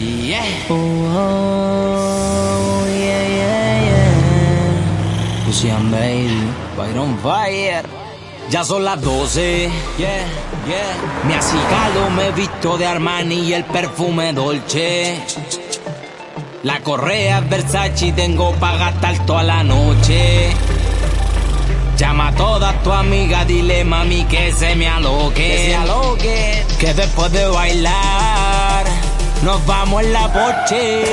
Yeah. Oh, oh, yeah, yeah, yeah. Lucian Baby, Byron Fire. Ya son las 12, yeah, yeah. Me ha cigado, me he visto de Armani y el perfume Dolce. La correa es Versace y tengo para gastar toda la noche. Llama a todas tu amiga, dile mami que se me aloque. Que se aloque. Que después de bailar nos vamos en la boche.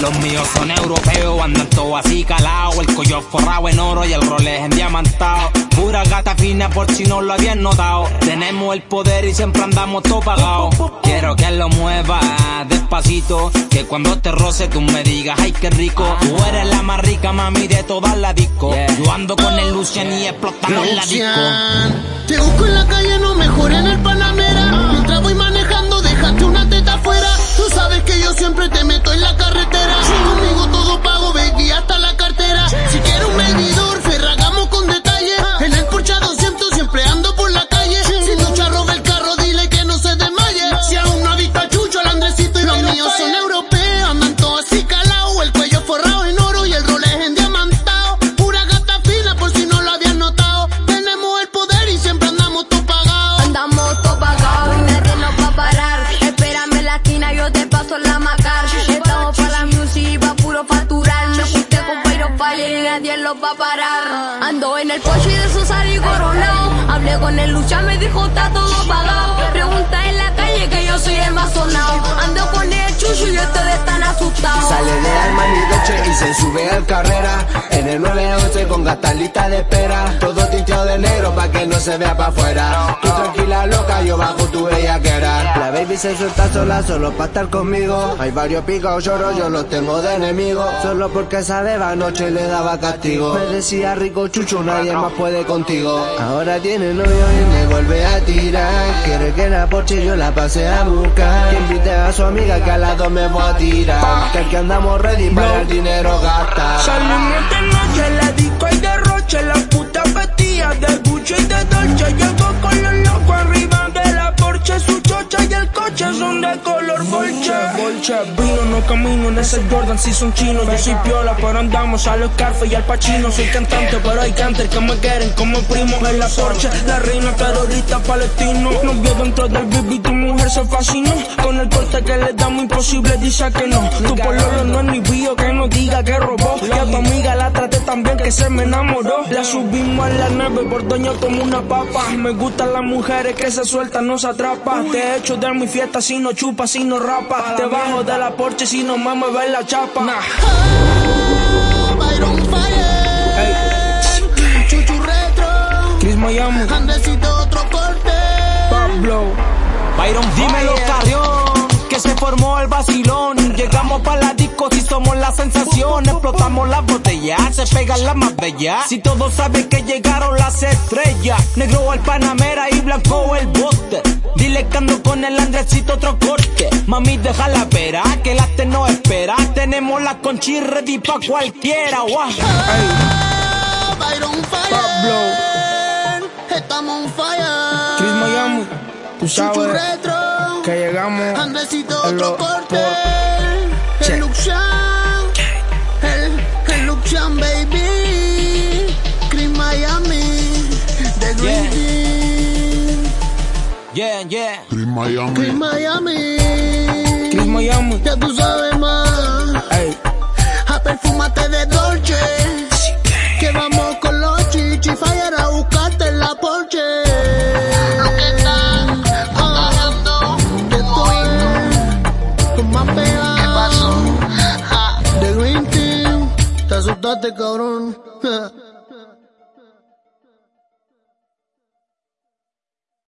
Los míos son europeos, andan todo así calado. El collo forrado en oro y el Rolex en diamantado. Pura gata fina por si no lo habían notado. Tenemos el poder y siempre andamos todo pagados. Quiero que lo mueva despacito. Que cuando te roce tú me digas, ay qué rico. Tú eres la más rica, mami, de todas las disco. Yo ando con el Lucian y explotamos la disco. Te busco en la calle, no mejor en el Panamera. Parar. Ando en el coche de su y coronado. Hablé con el lucha, me dijo está todo pagado. Pregunta en la calle que yo soy el más sonado. Ando con el chucho y ustedes están asustados. Sale de Armani Dolce y se sube al carrera. En el 911 con gata lista de espera. Todo tinteado de negro pa' que no se vea pa' afuera. Baby se suelta sola solo pa' estar conmigo. Hay varios picos lloros, yo los tengo de enemigo. Solo porque esa beba anoche le daba castigo. Me decía rico chucho, nadie más puede contigo. Ahora tiene novio y me vuelve a tirar. Quiere que la Porsche yo la pase a buscar. Que invite a su amiga que a las dos me voy a tirar. Que aquí andamos ready para el dinero gastar. Salimos de noche, en la color bolche. Bolche, vino, no camino en ese Jordan, si son chinos. Yo soy piola, pero andamos a los Carfe y al Pachino. Soy cantante, pero hay canter que me quieren como primo en la Porsche. La reina terrorista palestino. Nos vio dentro del baby, tu mujer se fascinó. Con el corte que le damos imposible, dice que no. Tu pololo no es mi bio, que no diga que robó. Y a tu amiga la traté tan bien que se me enamoró. La subimos a la nave por doña como una papa. Me gustan las mujeres que se sueltan, no se atrapa. Te echo de mi fiesta si no chupa, si no rapa. Te bajo de la porche si no más me ves la chapa. Byron Fire. Chuchu Retro. Chris Miami, Andresito otro corte. Pablo. Byron, dímelo, carrión, que se formó el vacilón. Llegamos para la disco si somos la sensación. Explotamos las botellas, se pegan las más bellas. Si todos saben que llegaron las estrellas. Negro el Panamera y blanco el bote. Dile que ando con el Andresito otro corte. Mami, deja la vera, que la te no espera. Tenemos la conchi ready pa' cualquiera, guau. Byron Fire. Pablo. Estamos on fire. Chris Miami, tú sabes Retro. que llegamos. Andresito otro corte. por- Check. The Green Yeah. Team. Yeah, yeah. Chris Miami. Chris Miami, Ya tú sabes más. ey. A perfumate de Dolce. Que vamos con los chichi fire a buscarte en la Porsche. Lo que están hablando. Esto es con más pega. ¿Qué pasó? The Green Team. Te asustaste, cabrón.